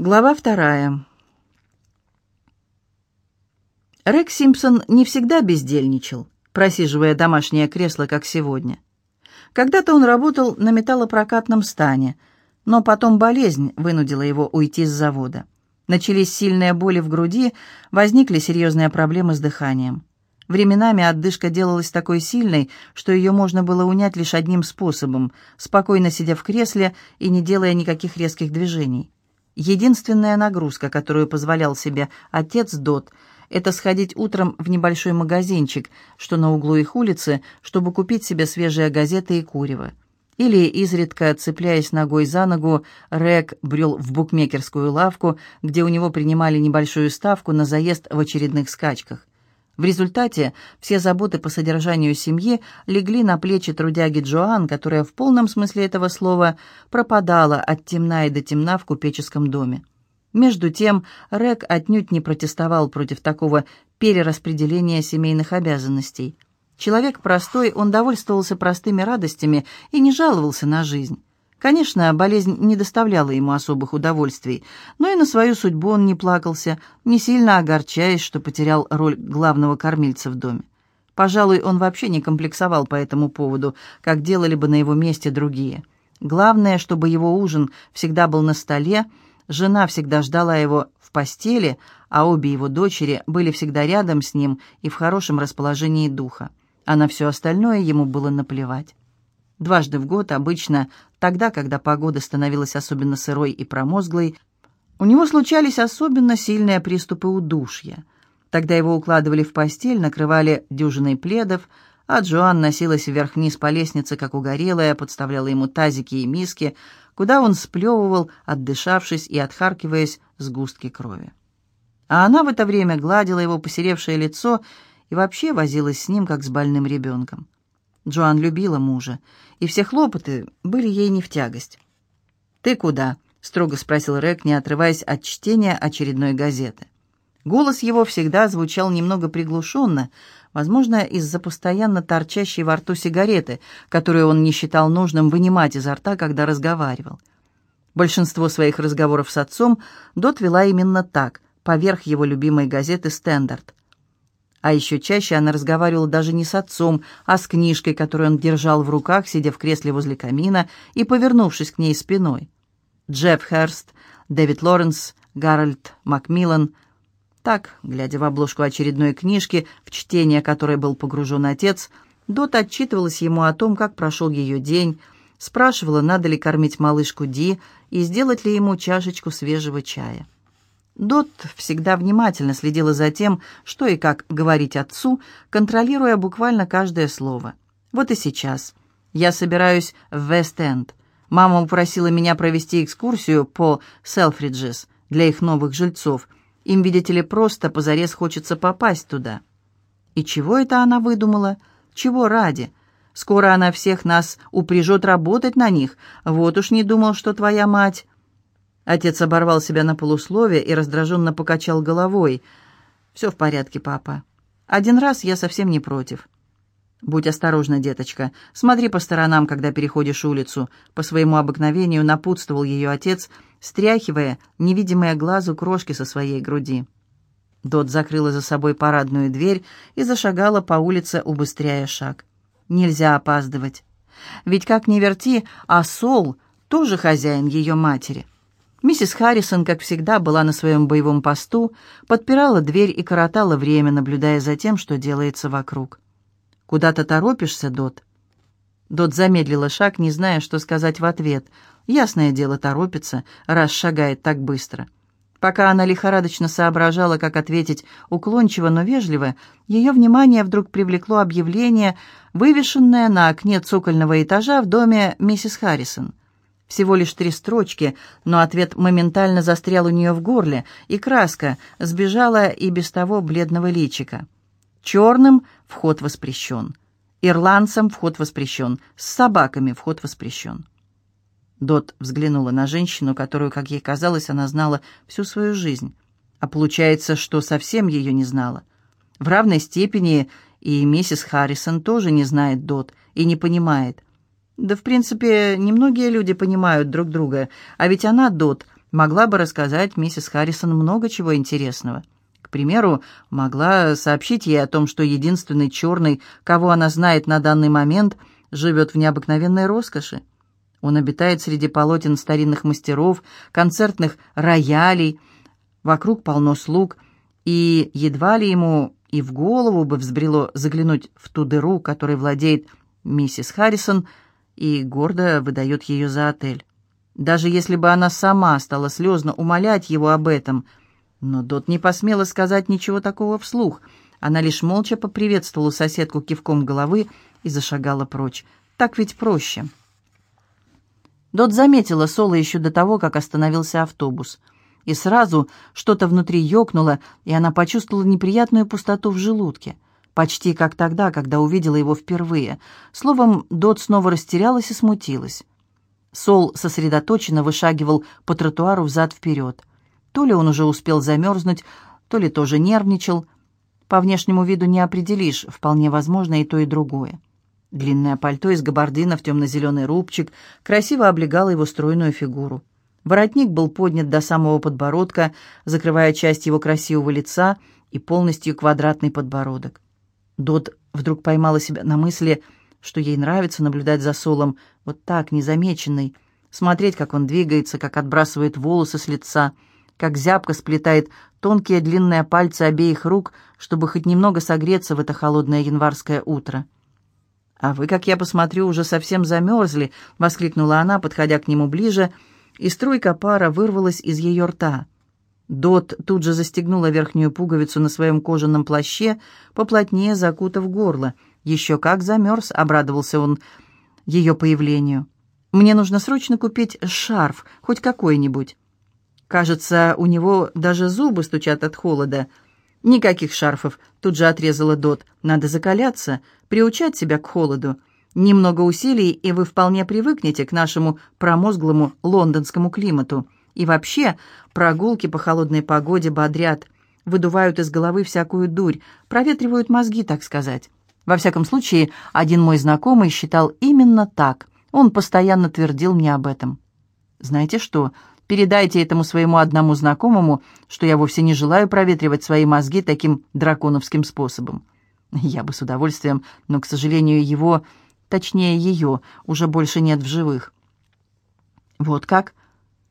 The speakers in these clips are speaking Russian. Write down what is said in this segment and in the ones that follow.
Глава вторая. Рек Симпсон не всегда бездельничал, просиживая домашнее кресло, как сегодня. Когда-то он работал на металлопрокатном стане, но потом болезнь вынудила его уйти с завода. Начались сильные боли в груди, возникли серьезные проблемы с дыханием. Временами отдышка делалась такой сильной, что ее можно было унять лишь одним способом, спокойно сидя в кресле и не делая никаких резких движений. Единственная нагрузка, которую позволял себе отец Дот, это сходить утром в небольшой магазинчик, что на углу их улицы, чтобы купить себе свежие газеты и курево. Или, изредка цепляясь ногой за ногу, Рэг брел в букмекерскую лавку, где у него принимали небольшую ставку на заезд в очередных скачках. В результате все заботы по содержанию семьи легли на плечи трудяги Джоан, которая в полном смысле этого слова пропадала от темна и до темна в купеческом доме. Между тем, Рек отнюдь не протестовал против такого перераспределения семейных обязанностей. Человек простой, он довольствовался простыми радостями и не жаловался на жизнь. Конечно, болезнь не доставляла ему особых удовольствий, но и на свою судьбу он не плакался, не сильно огорчаясь, что потерял роль главного кормильца в доме. Пожалуй, он вообще не комплексовал по этому поводу, как делали бы на его месте другие. Главное, чтобы его ужин всегда был на столе, жена всегда ждала его в постели, а обе его дочери были всегда рядом с ним и в хорошем расположении духа. А на все остальное ему было наплевать. Дважды в год, обычно тогда, когда погода становилась особенно сырой и промозглой, у него случались особенно сильные приступы удушья. Тогда его укладывали в постель, накрывали дюжиной пледов, а Джоан носилась вверх-вниз по лестнице, как угорелая, подставляла ему тазики и миски, куда он сплевывал, отдышавшись и отхаркиваясь сгустки крови. А она в это время гладила его посеревшее лицо и вообще возилась с ним, как с больным ребенком. Джоан любила мужа, и все хлопоты были ей не в тягость. «Ты куда?» — строго спросил Рек, не отрываясь от чтения очередной газеты. Голос его всегда звучал немного приглушенно, возможно, из-за постоянно торчащей во рту сигареты, которую он не считал нужным вынимать изо рта, когда разговаривал. Большинство своих разговоров с отцом Дот вела именно так, поверх его любимой газеты «Стендарт». А еще чаще она разговаривала даже не с отцом, а с книжкой, которую он держал в руках, сидя в кресле возле камина и повернувшись к ней спиной. Джефф Херст, Дэвид Лоренс, Гарольд Макмиллан. Так, глядя в обложку очередной книжки, в чтение которой был погружен отец, Дот отчитывалась ему о том, как прошел ее день, спрашивала, надо ли кормить малышку Ди и сделать ли ему чашечку свежего чая. Дот всегда внимательно следила за тем, что и как говорить отцу, контролируя буквально каждое слово. Вот и сейчас. Я собираюсь в Вест-Энд. Мама упросила меня провести экскурсию по Селфриджес для их новых жильцов. Им, видите ли, просто позарез хочется попасть туда. И чего это она выдумала? Чего ради? Скоро она всех нас упряжет работать на них. Вот уж не думал, что твоя мать... Отец оборвал себя на полусловие и раздраженно покачал головой. «Все в порядке, папа. Один раз я совсем не против». «Будь осторожна, деточка. Смотри по сторонам, когда переходишь улицу». По своему обыкновению напутствовал ее отец, стряхивая невидимые глазу крошки со своей груди. Дот закрыла за собой парадную дверь и зашагала по улице, убыстряя шаг. «Нельзя опаздывать. Ведь как ни верти, а Сол тоже хозяин ее матери». Миссис Харрисон, как всегда, была на своем боевом посту, подпирала дверь и коротала время, наблюдая за тем, что делается вокруг. «Куда-то торопишься, Дот?» Дот замедлила шаг, не зная, что сказать в ответ. Ясное дело, торопится, раз шагает так быстро. Пока она лихорадочно соображала, как ответить уклончиво, но вежливо, ее внимание вдруг привлекло объявление, вывешенное на окне цокольного этажа в доме миссис Харрисон. Всего лишь три строчки, но ответ моментально застрял у нее в горле, и краска сбежала и без того бледного личика. Черным вход воспрещен. Ирландцам вход воспрещен. С собаками вход воспрещен. Дот взглянула на женщину, которую, как ей казалось, она знала всю свою жизнь. А получается, что совсем ее не знала. В равной степени и миссис Харрисон тоже не знает Дот и не понимает. Да, в принципе, немногие люди понимают друг друга, а ведь она, Дот, могла бы рассказать миссис Харрисон много чего интересного. К примеру, могла сообщить ей о том, что единственный черный, кого она знает на данный момент, живет в необыкновенной роскоши. Он обитает среди полотен старинных мастеров, концертных роялей, вокруг полно слуг, и едва ли ему и в голову бы взбрело заглянуть в ту дыру, которой владеет миссис Харрисон, и гордо выдает ее за отель. Даже если бы она сама стала слезно умолять его об этом – но Дот не посмела сказать ничего такого вслух. Она лишь молча поприветствовала соседку кивком головы и зашагала прочь. Так ведь проще. Дот заметила Соло еще до того, как остановился автобус. И сразу что-то внутри ёкнуло, и она почувствовала неприятную пустоту в желудке. Почти как тогда, когда увидела его впервые. Словом, Дот снова растерялась и смутилась. Сол сосредоточенно вышагивал по тротуару взад-вперед. То ли он уже успел замерзнуть, то ли тоже нервничал. По внешнему виду не определишь, вполне возможно и то, и другое. Длинное пальто из габардина в темно-зеленый рубчик красиво облегало его стройную фигуру. Воротник был поднят до самого подбородка, закрывая часть его красивого лица и полностью квадратный подбородок. Дот вдруг поймала себя на мысли, что ей нравится наблюдать за Солом вот так, незамеченный, смотреть, как он двигается, как отбрасывает волосы с лица — как зябко сплетает тонкие длинные пальцы обеих рук, чтобы хоть немного согреться в это холодное январское утро. «А вы, как я посмотрю, уже совсем замерзли!» — воскликнула она, подходя к нему ближе, и струйка пара вырвалась из ее рта. Дот тут же застегнула верхнюю пуговицу на своем кожаном плаще, поплотнее закутав горло. «Еще как замерз!» — обрадовался он ее появлению. «Мне нужно срочно купить шарф, хоть какой-нибудь». Кажется, у него даже зубы стучат от холода. Никаких шарфов, тут же отрезала Дот. Надо закаляться, приучать себя к холоду. Немного усилий, и вы вполне привыкнете к нашему промозглому лондонскому климату. И вообще, прогулки по холодной погоде бодрят, выдувают из головы всякую дурь, проветривают мозги, так сказать. Во всяком случае, один мой знакомый считал именно так. Он постоянно твердил мне об этом. Знаете что, Передайте этому своему одному знакомому, что я вовсе не желаю проветривать свои мозги таким драконовским способом. Я бы с удовольствием, но, к сожалению, его, точнее ее, уже больше нет в живых. Вот как?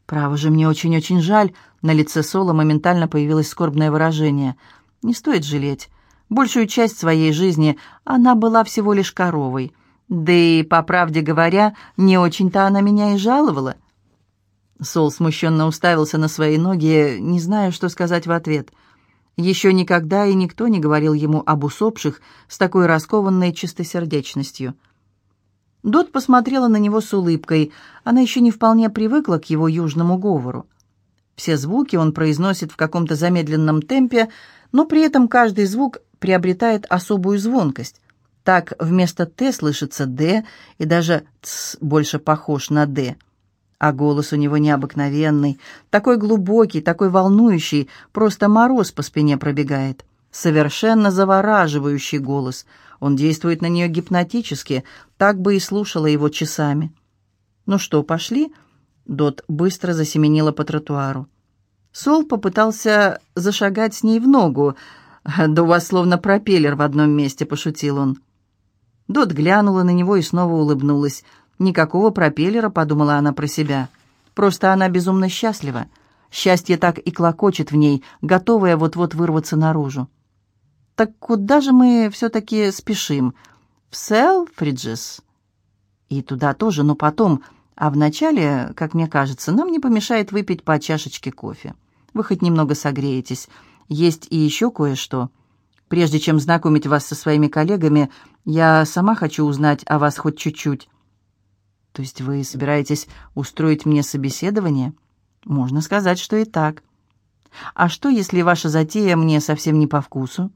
Право же, мне очень-очень жаль. На лице Соло моментально появилось скорбное выражение. Не стоит жалеть. Большую часть своей жизни она была всего лишь коровой. Да и, по правде говоря, не очень-то она меня и жаловала. — Сол смущенно уставился на свои ноги, не зная, что сказать в ответ. Еще никогда и никто не говорил ему об усопших с такой раскованной чистосердечностью. Дот посмотрела на него с улыбкой. Она еще не вполне привыкла к его южному говору. Все звуки он произносит в каком-то замедленном темпе, но при этом каждый звук приобретает особую звонкость. Так вместо «т» слышится «д», и даже «ц» больше похож на «д». А голос у него необыкновенный, такой глубокий, такой волнующий, просто мороз по спине пробегает. Совершенно завораживающий голос. Он действует на нее гипнотически, так бы и слушала его часами. «Ну что, пошли?» Дот быстро засеменила по тротуару. Сол попытался зашагать с ней в ногу. «Да у вас словно пропеллер в одном месте», — пошутил он. Дот глянула на него и снова улыбнулась. Никакого пропеллера, подумала она про себя. Просто она безумно счастлива. Счастье так и клокочет в ней, готовое вот-вот вырваться наружу. Так куда же мы все-таки спешим? В Селфриджес? И туда тоже, но потом. А вначале, как мне кажется, нам не помешает выпить по чашечке кофе. Вы хоть немного согреетесь. Есть и еще кое-что. Прежде чем знакомить вас со своими коллегами, я сама хочу узнать о вас хоть чуть-чуть. То есть вы собираетесь устроить мне собеседование? Можно сказать, что и так. А что, если ваша затея мне совсем не по вкусу?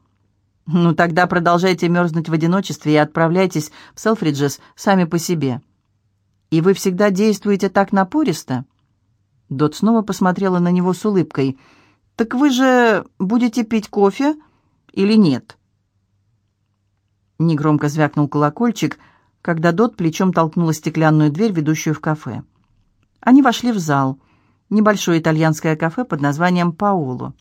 Ну, тогда продолжайте мерзнуть в одиночестве и отправляйтесь в Селфриджес сами по себе. И вы всегда действуете так напористо? Дот снова посмотрела на него с улыбкой. «Так вы же будете пить кофе или нет?» Негромко звякнул колокольчик — когда Дот плечом толкнула стеклянную дверь, ведущую в кафе. Они вошли в зал. небольшое итальянское кафе под названием «Паоло».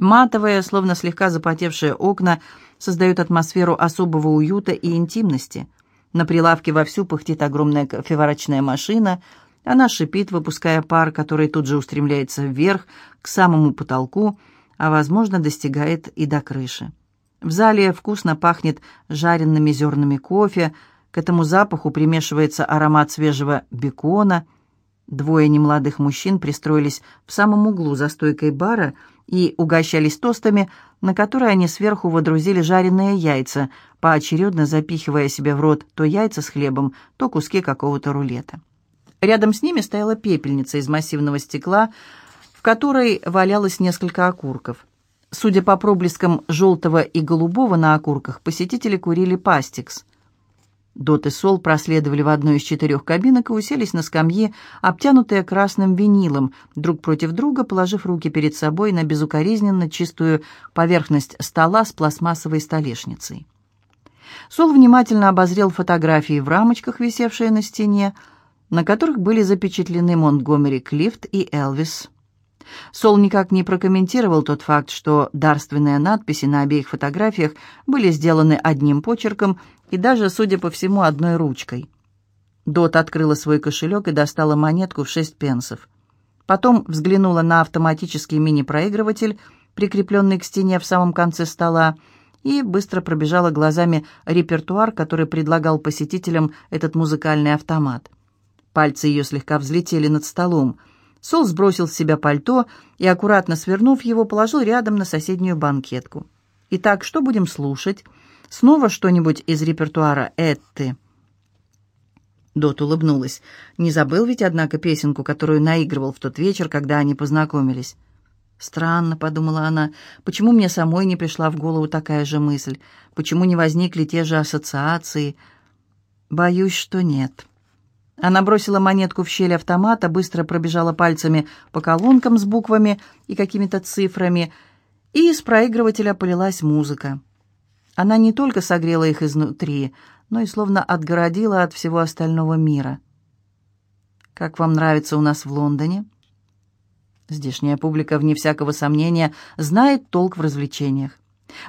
Матовые, словно слегка запотевшие окна создают атмосферу особого уюта и интимности. На прилавке вовсю пыхтит огромная кофеварочная машина. Она шипит, выпуская пар, который тут же устремляется вверх, к самому потолку, а, возможно, достигает и до крыши. В зале вкусно пахнет жареными зернами кофе, к этому запаху примешивается аромат свежего бекона. Двое немолодых мужчин пристроились в самом углу за стойкой бара и угощались тостами, на которые они сверху водрузили жареные яйца, поочередно запихивая себе в рот то яйца с хлебом, то куски какого-то рулета. Рядом с ними стояла пепельница из массивного стекла, в которой валялось несколько окурков. Судя по проблескам желтого и голубого на окурках, посетители курили пастикс. Дот и Сол проследовали в одну из четырех кабинок и уселись на скамьи, обтянутые красным винилом, друг против друга, положив руки перед собой на безукоризненно чистую поверхность стола с пластмассовой столешницей. Сол внимательно обозрел фотографии в рамочках, висевшие на стене, на которых были запечатлены Монтгомери Клифт и Элвис Сол никак не прокомментировал тот факт, что дарственные надписи на обеих фотографиях были сделаны одним почерком и даже, судя по всему, одной ручкой. Дот открыла свой кошелек и достала монетку в шесть пенсов. Потом взглянула на автоматический мини-проигрыватель, прикрепленный к стене в самом конце стола, и быстро пробежала глазами репертуар, который предлагал посетителям этот музыкальный автомат. Пальцы ее слегка взлетели над столом – Сол сбросил с себя пальто и, аккуратно свернув его, положил рядом на соседнюю банкетку. «Итак, что будем слушать? Снова что-нибудь из репертуара Этты?» Дот улыбнулась. Не забыл ведь, однако, песенку, которую наигрывал в тот вечер, когда они познакомились. «Странно», — подумала она, — «почему мне самой не пришла в голову такая же мысль? Почему не возникли те же ассоциации?» «Боюсь, что нет». Она бросила монетку в щель автомата, быстро пробежала пальцами по колонкам с буквами и какими-то цифрами, и из проигрывателя полилась музыка. Она не только согрела их изнутри, но и словно отгородила от всего остального мира. «Как вам нравится у нас в Лондоне?» Здешняя публика, вне всякого сомнения, знает толк в развлечениях.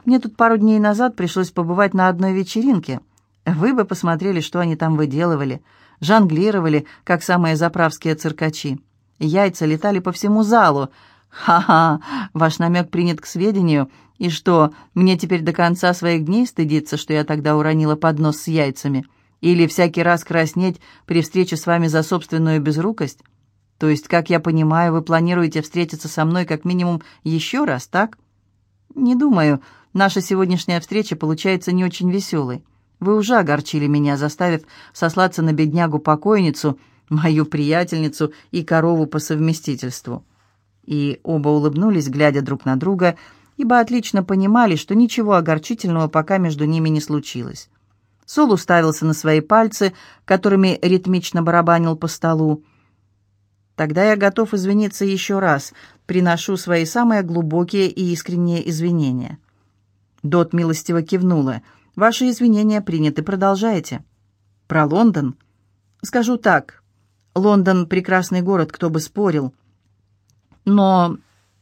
Мне тут пару дней назад пришлось побывать на одной вечеринке. Вы бы посмотрели, что они там выделывали — жонглировали, как самые заправские циркачи. Яйца летали по всему залу. «Ха-ха, ваш намек принят к сведению. И что, мне теперь до конца своих дней стыдиться, что я тогда уронила поднос с яйцами? Или всякий раз краснеть при встрече с вами за собственную безрукость? То есть, как я понимаю, вы планируете встретиться со мной как минимум еще раз, так? Не думаю. Наша сегодняшняя встреча получается не очень веселой. Вы уже огорчили меня, заставив сослаться на беднягу-покойницу, мою приятельницу и корову по совместительству». И оба улыбнулись, глядя друг на друга, ибо отлично понимали, что ничего огорчительного пока между ними не случилось. Сол уставился на свои пальцы, которыми ритмично барабанил по столу. «Тогда я готов извиниться еще раз. Приношу свои самые глубокие и искренние извинения». Дот милостиво кивнула – Ваши извинения приняты. Продолжайте. Про Лондон? Скажу так. Лондон — прекрасный город, кто бы спорил. Но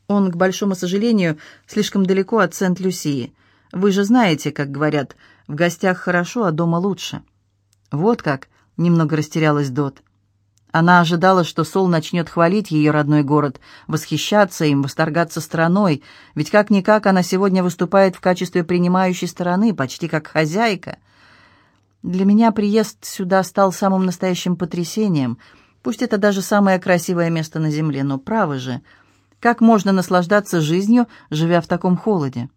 он, к большому сожалению, слишком далеко от Сент-Люсии. Вы же знаете, как говорят, в гостях хорошо, а дома лучше. Вот как, немного растерялась Дот. Она ожидала, что Сол начнет хвалить ее родной город, восхищаться им, восторгаться страной, ведь как-никак она сегодня выступает в качестве принимающей стороны, почти как хозяйка. Для меня приезд сюда стал самым настоящим потрясением. Пусть это даже самое красивое место на земле, но право же, как можно наслаждаться жизнью, живя в таком холоде?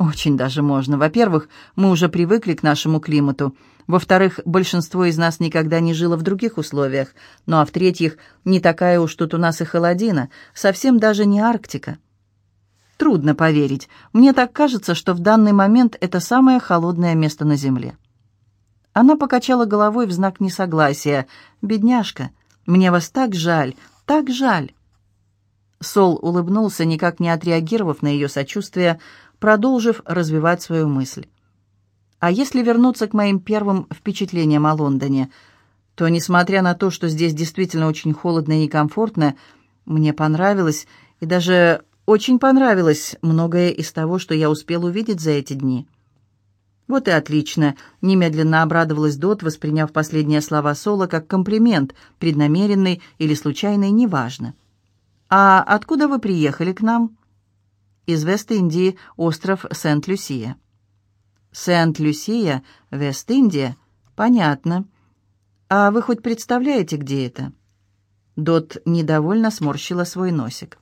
Очень даже можно. Во-первых, мы уже привыкли к нашему климату – во-вторых, большинство из нас никогда не жило в других условиях. Ну а в-третьих, не такая уж тут у нас и холодина, совсем даже не Арктика. Трудно поверить. Мне так кажется, что в данный момент это самое холодное место на Земле. Она покачала головой в знак несогласия. «Бедняжка, мне вас так жаль, так жаль». Сол улыбнулся, никак не отреагировав на ее сочувствие, продолжив развивать свою мысль. А если вернуться к моим первым впечатлениям о Лондоне, то, несмотря на то, что здесь действительно очень холодно и некомфортно, Мне понравилось, и даже очень понравилось многое из того, что я успел увидеть за эти дни. «Вот и отлично», — немедленно обрадовалась Дот, восприняв последние слова Соло как комплимент, преднамеренный или случайный, неважно. «А откуда вы приехали к нам?» «Из Вест-Индии, остров Сент-Люсия». «Сент-Люсия, Вест-Индия? Понятно. А вы хоть представляете, где это?» Дот недовольно сморщила свой носик.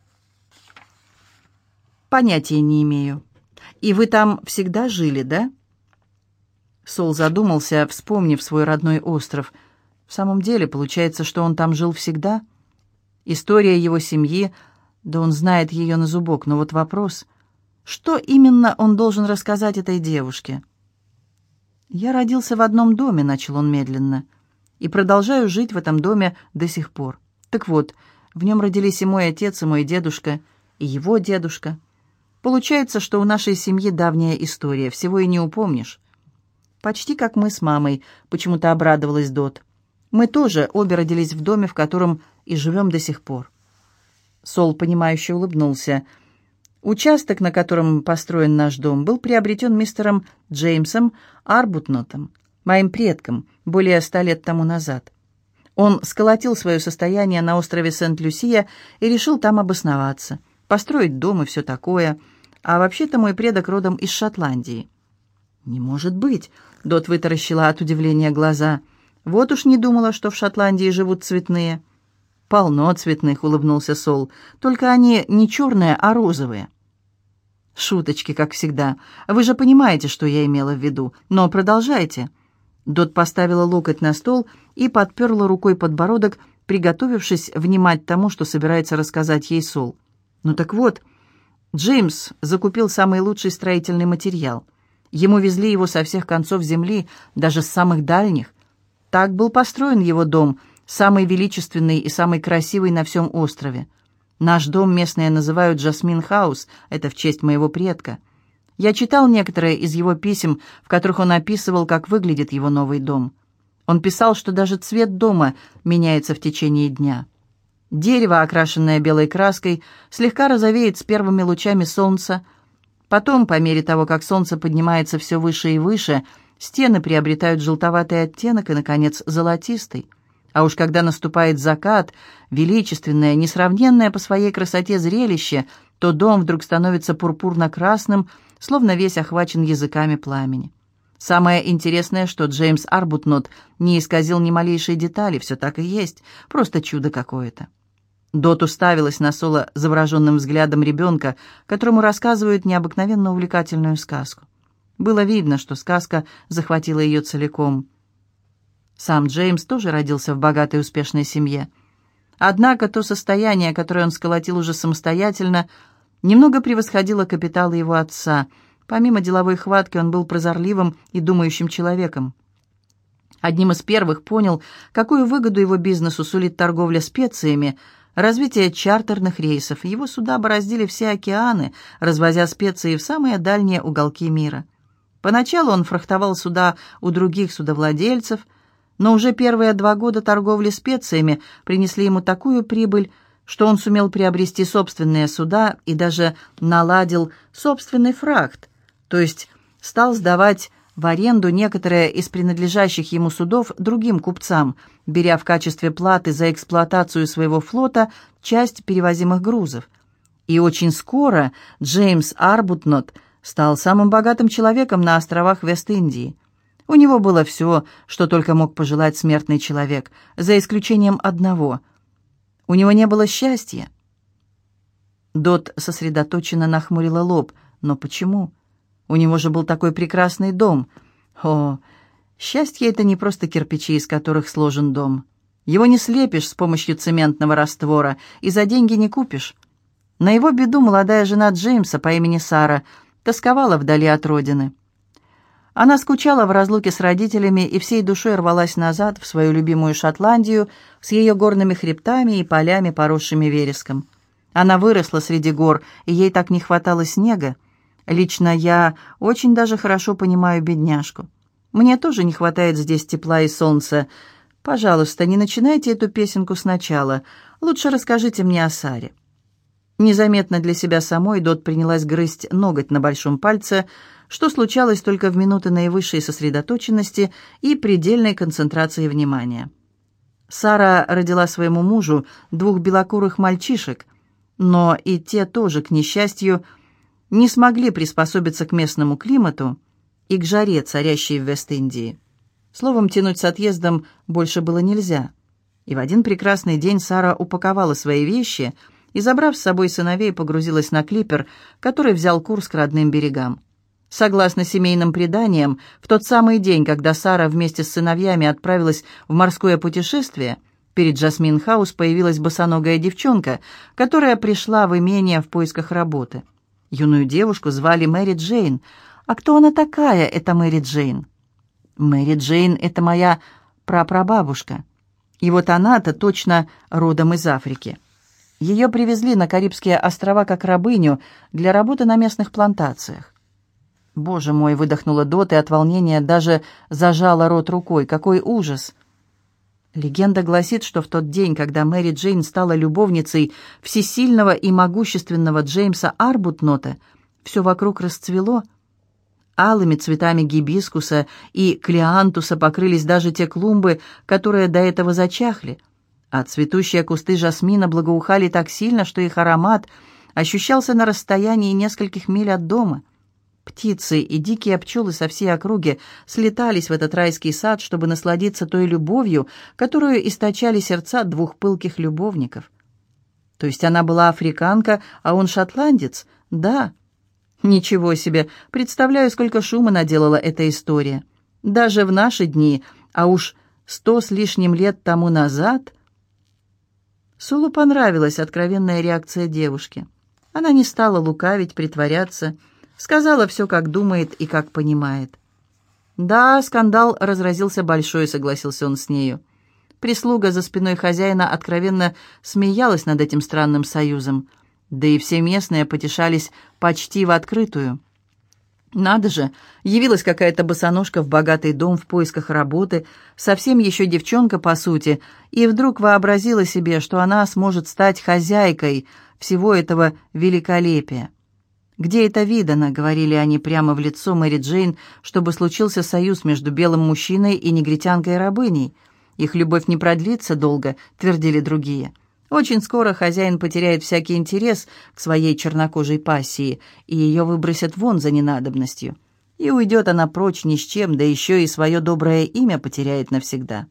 «Понятия не имею. И вы там всегда жили, да?» Сол задумался, вспомнив свой родной остров. В самом деле, получается, что он там жил всегда? История его семьи, да он знает ее на зубок, но вот вопрос, что именно он должен рассказать этой девушке? «Я родился в одном доме», — начал он медленно, — «и продолжаю жить в этом доме до сих пор. Так вот, в нем родились и мой отец, и мой дедушка, и его дедушка. Получается, что у нашей семьи давняя история, всего и не упомнишь. «Почти как мы с мамой», — почему-то обрадовалась Дот. «Мы тоже обе родились в доме, в котором и живем до сих пор». Сол, понимающе улыбнулся. Участок, на котором построен наш дом, был приобретен мистером Джеймсом Арбутнотом, моим предком, более ста лет тому назад. Он сколотил свое состояние на острове Сент-Люсия и решил там обосноваться, построить дом и все такое. А вообще-то мой предок родом из Шотландии. «Не может быть!» — Дот вытаращила от удивления глаза. «Вот уж не думала, что в Шотландии живут цветные». «Полно цветных», — улыбнулся Сол. «Только они не черные, а розовые». «Шуточки, как всегда. Вы же понимаете, что я имела в виду. Но продолжайте». Дот поставила локоть на стол и подперла рукой подбородок, приготовившись внимать тому, что собирается рассказать ей Сол. «Ну так вот, Джеймс закупил самый лучший строительный материал — Ему везли его со всех концов земли, даже с самых дальних. Так был построен его дом, самый величественный и самый красивый на всем острове. Наш дом местные называют Джасмин Хаус, это в честь моего предка. Я читал некоторые из его писем, в которых он описывал, как выглядит его новый дом. Он писал, что даже цвет дома меняется в течение дня. Дерево, окрашенное белой краской, слегка розовеет с первыми лучами солнца, Потом, по мере того, как солнце поднимается все выше и выше, стены приобретают желтоватый оттенок и, наконец, золотистый. А уж когда наступает закат, величественное, несравненное по своей красоте зрелище, то дом вдруг становится пурпурно-красным, словно весь охвачен языками пламени. Самое интересное, что Джеймс Арбутнот не исказил ни малейшей детали, все так и есть, просто чудо какое-то. Дот уставилась на Соло завороженным взглядом ребенка, которому рассказывают необыкновенно увлекательную сказку. Было видно, что сказка захватила ее целиком. Сам Джеймс тоже родился в богатой успешной семье. Однако то состояние, которое он сколотил уже самостоятельно, немного превосходило капиталы его отца. Помимо деловой хватки он был прозорливым и думающим человеком. Одним из первых понял, какую выгоду его бизнесу сулит торговля специями – развитие чартерных рейсов. Его суда бороздили все океаны, развозя специи в самые дальние уголки мира. Поначалу он фрахтовал суда у других судовладельцев, но уже первые два года торговли специями принесли ему такую прибыль, что он сумел приобрести собственные суда и даже наладил собственный фрахт, то есть стал сдавать в аренду некоторые из принадлежащих ему судов другим купцам, беря в качестве платы за эксплуатацию своего флота часть перевозимых грузов. И очень скоро Джеймс Арбутнот стал самым богатым человеком на островах Вест-Индии. У него было все, что только мог пожелать смертный человек, за исключением одного. У него не было счастья. Дот сосредоточенно нахмурила лоб. Но почему? У него же был такой прекрасный дом. О, счастье — это не просто кирпичи, из которых сложен дом. Его не слепишь с помощью цементного раствора и за деньги не купишь. На его беду молодая жена Джеймса по имени Сара тосковала вдали от родины. Она скучала в разлуке с родителями и всей душой рвалась назад в свою любимую Шотландию с ее горными хребтами и полями, поросшими вереском. Она выросла среди гор, и ей так не хватало снега. Лично я очень даже хорошо понимаю бедняжку. Мне тоже не хватает здесь тепла и солнца. Пожалуйста, не начинайте эту песенку сначала. Лучше расскажите мне о Саре». Незаметно для себя самой Дот принялась грызть ноготь на большом пальце, что случалось только в минуты наивысшей сосредоточенности и предельной концентрации внимания. Сара родила своему мужу двух белокурых мальчишек, но и те тоже, к несчастью, не смогли приспособиться к местному климату и к жаре, царящей в Вест-Индии. Словом, тянуть с отъездом больше было нельзя. И в один прекрасный день Сара упаковала свои вещи и, забрав с собой сыновей, погрузилась на клипер, который взял курс к родным берегам. Согласно семейным преданиям, в тот самый день, когда Сара вместе с сыновьями отправилась в морское путешествие, перед Джасмин Хаус появилась босоногая девчонка, которая пришла в имение в поисках работы. Юную девушку звали Мэри Джейн. А кто она такая, эта Мэри Джейн? Мэри Джейн — это моя прапрабабушка. И вот она-то точно родом из Африки. Ее привезли на Карибские острова как рабыню для работы на местных плантациях. «Боже мой!» — выдохнула Дот и от волнения даже зажала рот рукой. «Какой ужас!» Легенда гласит, что в тот день, когда Мэри Джейн стала любовницей всесильного и могущественного Джеймса Арбутнота, все вокруг расцвело. Алыми цветами гибискуса и клеантуса покрылись даже те клумбы, которые до этого зачахли, а цветущие кусты жасмина благоухали так сильно, что их аромат ощущался на расстоянии нескольких миль от дома. Птицы и дикие пчелы со всей округи слетались в этот райский сад, чтобы насладиться той любовью, которую источали сердца двух пылких любовников. То есть она была африканка, а он шотландец? Да. Ничего себе, представляю, сколько шума наделала эта история. Даже в наши дни, а уж сто с лишним лет тому назад... Сулу понравилась откровенная реакция девушки. Она не стала лукавить, притворяться, Сказала все, как думает и как понимает. «Да, скандал разразился большой», — согласился он с нею. Прислуга за спиной хозяина откровенно смеялась над этим странным союзом, да и все местные потешались почти в открытую. Надо же, явилась какая-то босоножка в богатый дом в поисках работы, совсем еще девчонка по сути, и вдруг вообразила себе, что она сможет стать хозяйкой всего этого великолепия. «Где это видано?» — говорили они прямо в лицо Мэри Джейн, чтобы случился союз между белым мужчиной и негритянкой-рабыней. «Их любовь не продлится долго», — твердили другие. «Очень скоро хозяин потеряет всякий интерес к своей чернокожей пассии, и ее выбросят вон за ненадобностью. И уйдет она прочь ни с чем, да еще и свое доброе имя потеряет навсегда».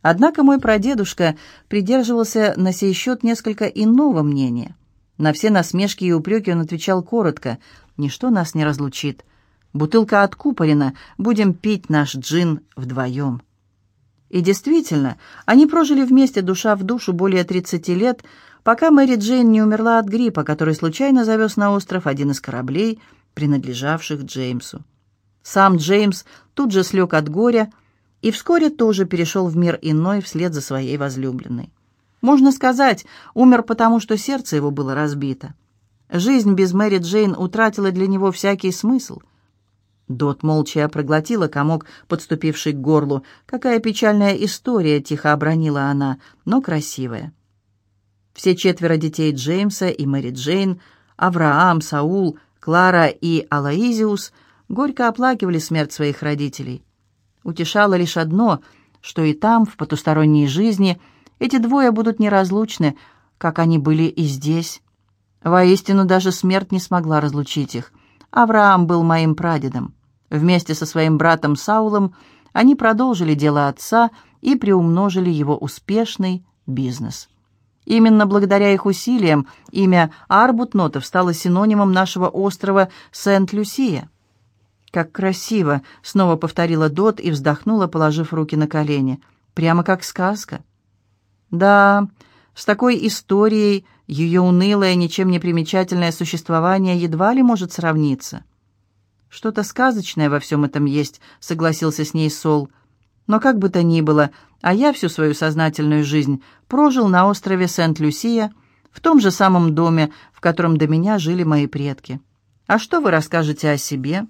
Однако мой прадедушка придерживался на сей счет несколько иного мнения. На все насмешки и упреки он отвечал коротко. «Ничто нас не разлучит. Бутылка откупорена, будем пить наш джин вдвоем». И действительно, они прожили вместе душа в душу более 30 лет, пока Мэри Джейн не умерла от гриппа, который случайно завез на остров один из кораблей, принадлежавших Джеймсу. Сам Джеймс тут же слег от горя и вскоре тоже перешел в мир иной вслед за своей возлюбленной. Можно сказать, умер потому, что сердце его было разбито. Жизнь без Мэри Джейн утратила для него всякий смысл. Дот молча проглотила комок, подступивший к горлу. «Какая печальная история!» — тихо обронила она, но красивая. Все четверо детей Джеймса и Мэри Джейн, Авраам, Саул, Клара и Алаизиус горько оплакивали смерть своих родителей. Утешало лишь одно, что и там, в потусторонней жизни, — эти двое будут неразлучны, как они были и здесь. Воистину, даже смерть не смогла разлучить их. Авраам был моим прадедом. Вместе со своим братом Саулом они продолжили дело отца и приумножили его успешный бизнес. Именно благодаря их усилиям имя Арбутнотов стало синонимом нашего острова Сент-Люсия. «Как красиво!» — снова повторила Дот и вздохнула, положив руки на колени. «Прямо как сказка». Да, с такой историей ее унылое, ничем не примечательное существование едва ли может сравниться. «Что-то сказочное во всем этом есть», — согласился с ней Сол. «Но как бы то ни было, а я всю свою сознательную жизнь прожил на острове Сент-Люсия, в том же самом доме, в котором до меня жили мои предки. А что вы расскажете о себе?»